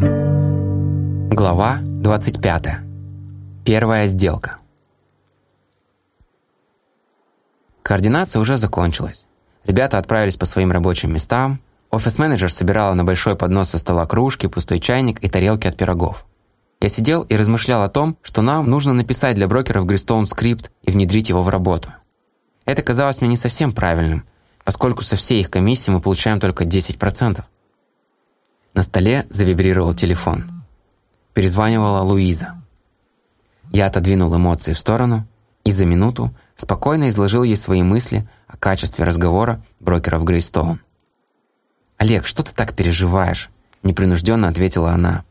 Глава 25. Первая сделка. Координация уже закончилась. Ребята отправились по своим рабочим местам. Офис-менеджер собирала на большой поднос со стола кружки, пустой чайник и тарелки от пирогов. Я сидел и размышлял о том, что нам нужно написать для брокеров Гристон скрипт и внедрить его в работу. Это казалось мне не совсем правильным, поскольку со всей их комиссии мы получаем только 10%. На столе завибрировал телефон. Перезванивала Луиза. Я отодвинул эмоции в сторону и за минуту спокойно изложил ей свои мысли о качестве разговора брокеров Грейстоун. «Олег, что ты так переживаешь?» – непринужденно ответила она.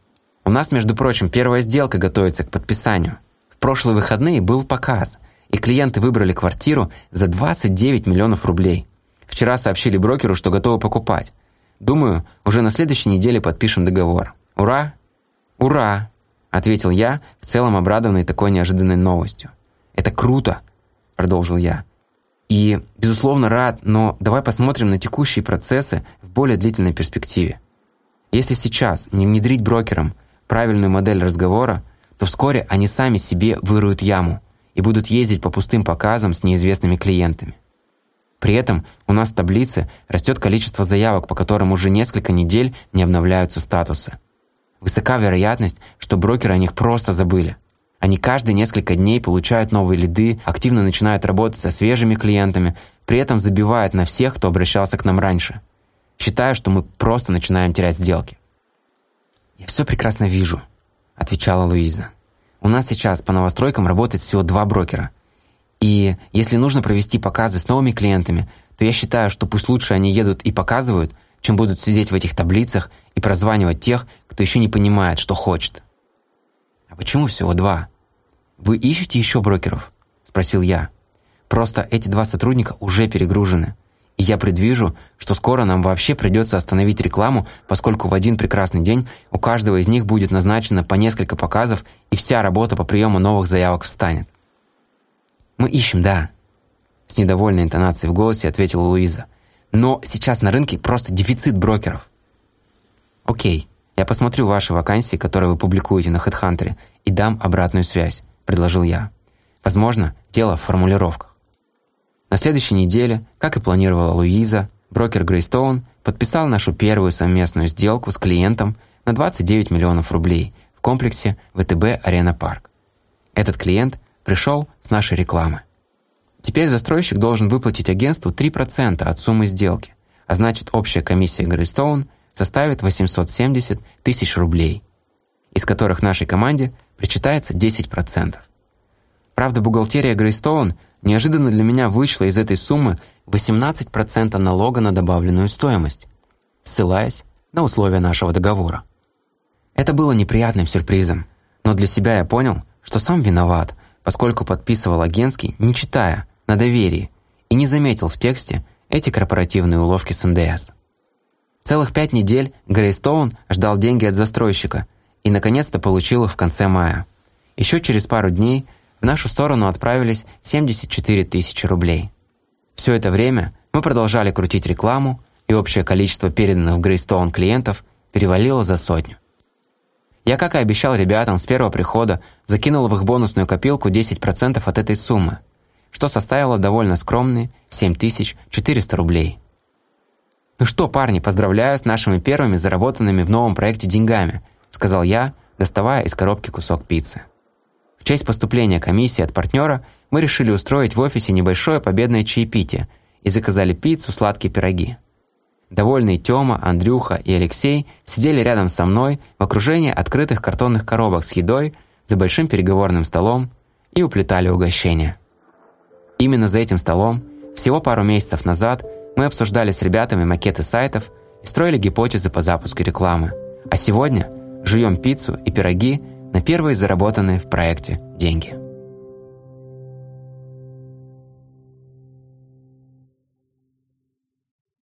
«У нас, между прочим, первая сделка готовится к подписанию. В прошлые выходные был показ, и клиенты выбрали квартиру за 29 миллионов рублей. Вчера сообщили брокеру, что готовы покупать. Думаю, уже на следующей неделе подпишем договор. Ура!» «Ура!» – ответил я, в целом обрадованный такой неожиданной новостью. «Это круто!» – продолжил я. «И, безусловно, рад, но давай посмотрим на текущие процессы в более длительной перспективе. Если сейчас не внедрить брокерам правильную модель разговора, то вскоре они сами себе выруют яму и будут ездить по пустым показам с неизвестными клиентами. При этом у нас в таблице растет количество заявок, по которым уже несколько недель не обновляются статусы. Высока вероятность, что брокеры о них просто забыли. Они каждые несколько дней получают новые лиды, активно начинают работать со свежими клиентами, при этом забивают на всех, кто обращался к нам раньше. Считаю, что мы просто начинаем терять сделки. «Я все прекрасно вижу», – отвечала Луиза. «У нас сейчас по новостройкам работает всего два брокера. И если нужно провести показы с новыми клиентами, то я считаю, что пусть лучше они едут и показывают, чем будут сидеть в этих таблицах и прозванивать тех, кто еще не понимает, что хочет. «А почему всего два?» «Вы ищете еще брокеров?» – спросил я. «Просто эти два сотрудника уже перегружены. И я предвижу, что скоро нам вообще придется остановить рекламу, поскольку в один прекрасный день у каждого из них будет назначено по несколько показов, и вся работа по приему новых заявок встанет». «Мы ищем, да», – с недовольной интонацией в голосе ответила Луиза. «Но сейчас на рынке просто дефицит брокеров». «Окей, я посмотрю ваши вакансии, которые вы публикуете на HeadHunter, и дам обратную связь», – предложил я. Возможно, дело в формулировках. На следующей неделе, как и планировала Луиза, брокер Грейстоун подписал нашу первую совместную сделку с клиентом на 29 миллионов рублей в комплексе ВТБ «Арена Парк». Этот клиент пришел с нашей рекламы. Теперь застройщик должен выплатить агентству 3% от суммы сделки, а значит общая комиссия Грейстоун составит 870 тысяч рублей, из которых нашей команде причитается 10%. Правда, бухгалтерия Грейстоун неожиданно для меня вычла из этой суммы 18% налога на добавленную стоимость, ссылаясь на условия нашего договора. Это было неприятным сюрпризом, но для себя я понял, что сам виноват, поскольку подписывал агентский, не читая, на доверии, и не заметил в тексте эти корпоративные уловки с НДС. Целых пять недель Грейстоун ждал деньги от застройщика и, наконец-то, получил их в конце мая. Еще через пару дней в нашу сторону отправились 74 тысячи рублей. Все это время мы продолжали крутить рекламу, и общее количество переданных в Грейстоун клиентов перевалило за сотню. Я, как и обещал ребятам с первого прихода, закинул в их бонусную копилку 10% от этой суммы, что составило довольно скромные 7400 рублей. «Ну что, парни, поздравляю с нашими первыми заработанными в новом проекте деньгами», сказал я, доставая из коробки кусок пиццы. В честь поступления комиссии от партнера мы решили устроить в офисе небольшое победное чаепитие и заказали пиццу, сладкие пироги. Довольные Тёма, Андрюха и Алексей сидели рядом со мной в окружении открытых картонных коробок с едой за большим переговорным столом и уплетали угощения. Именно за этим столом всего пару месяцев назад – мы обсуждали с ребятами макеты сайтов и строили гипотезы по запуску рекламы. А сегодня жуем пиццу и пироги на первые заработанные в проекте деньги.